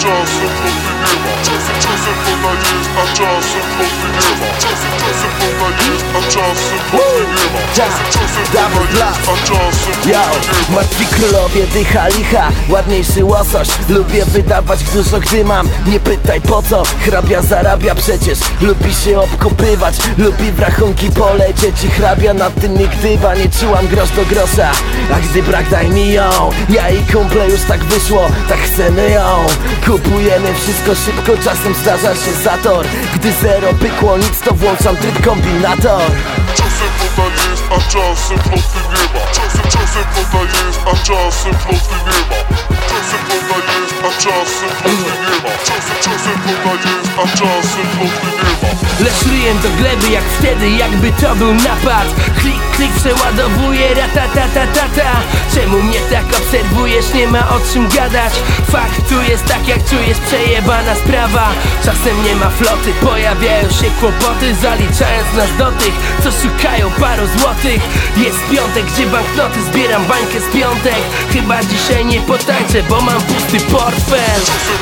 John simple. Woda jest, a czasem wody nie ma. Czasem, czasem woda jest, a czasem wody nie ma. Czasem, czasem woda jest, a czasem wody nie ma. Martwi królowie, dycha licha. Ładniejszy łosoś. Lubię wydawać dużo, gdy mam. Nie pytaj po co. Hrabia zarabia przecież. Lubi się obkopywać. Lubi w rachunki polecieć. I hrabia nad tym nie gdyba Nie czułam grosz do grosza. A gdy brak daj mi ją. Ja i kumple już tak wyszło. Tak chcemy ją. Kupujemy wszystko szybko Czasem zdarza się zator. Gdy zero pykło nic to włączam tryb kombinator. Czasem woda jest, a czasem wody nie ma. Czasem, czasem woda jest, a czasem wody nie ma. Czasem woda jest, a czasem wody nie ma. Czasem, czasem jest, a czasem wody nie ma. Lecz do gleby jak wtedy, jakby to był napad. Klik, klik, przeładowuję, ratatatatata Czemu mnie tak obserwujesz, nie ma o czym gadać. Fakt tu jest tak jak czujesz, przejebana sprawa. Czasem nie ma floty, pojawiają się kłopoty Zaliczając nas do tych, co szukają paru złotych. Jest piątek, gdzie banknoty, zbieram bańkę z piątek. Chyba dzisiaj nie potańczę, bo mam pusty portfel. Czasem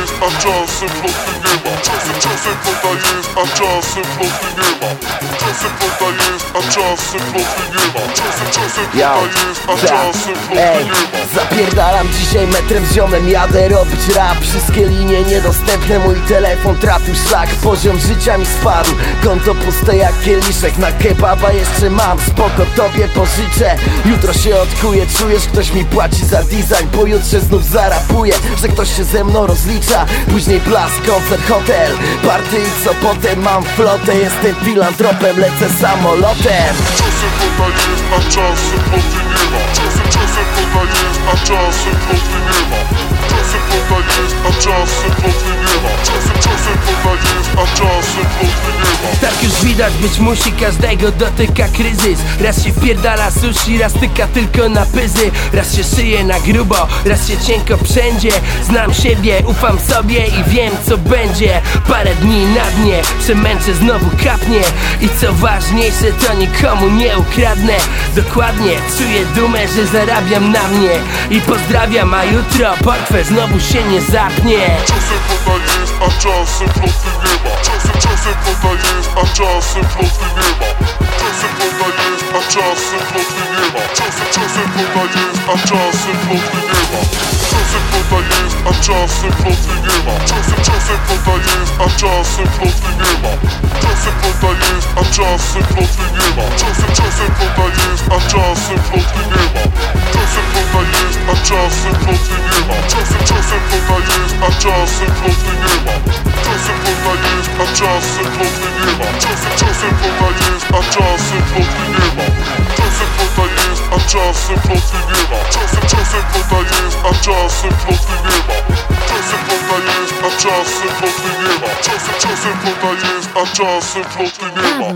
jest, a czasem wody nie ma Czasem, czasem woda jest, a czasem wody nie ma Czasem woda jest, a czasem wody nie ma Czasem, czasem Yo, woda jest, a za- czasem wody ej, nie ma Zapierdalam dzisiaj metrem z ziomem. Jadę robić rap, wszystkie linie niedostępne. Mój telefon trafił szlak, poziom życia mi spadł. Konto puste jak kieliszek, na kebaba jeszcze mam. Spoko tobie pożyczę, jutro się odkuję. Czujesz, ktoś mi płaci za design. Pojutrze znów zarapuję, że ktoś się ze mną rozlicza. Później blask, koncert, hotel Party i co potem? Mam flotę. Jestem filantropem, lecę samolotem. Czasem woda jest, a czasem wody nie ma. Czasem, czasem woda jest, a czasem wody nie ma. Czasem woda jest, a czasem wody nie ma widać, być musi każdego dotyka kryzys. Raz się wpierdala sushi, raz tyka tylko na pyzy. Raz się szyje na grubo, raz się cienko wszędzie. Znam siebie, ufam sobie i wiem co będzie. Parę dni na dnie, przemęczę znowu kapnie. I co ważniejsze to nikomu nie ukradnę. Dokładnie, czuję dumę, że zarabiam na mnie. I pozdrawiam, a jutro portfel znowu się nie zapnie. Czasem woda jest, a czasem wody nie ma. Czasem, czasem woda jest, a czasem wody nie ma Czasem woda jest, a czasem wody nie ma Czasem, czasem woda jest, a czasem wody nie ma Czasem woda jest, a czasem wody nie ma Czasem, czasem woda jest, a czasem wody nie ma Czasem woda jest, a czasem wody nie ma Czasem, czasem woda jest, a czasem wody nie ma Czasem woda jest, a czasem wody nie ma Czasem, czasem woda jest, a czasem wody nie ma Czasem woda jest, a czasem wody nie ma Czasem, woda jest, a czasem wody nie ma. Czasem woda jest, a czasem wody nie ma. Czasem, czasem woda jest, a czasem wody nie ma. Czasem woda jest, a czasem wody nie ma. Czasem, czasem woda jest, a czasem wody nie ma.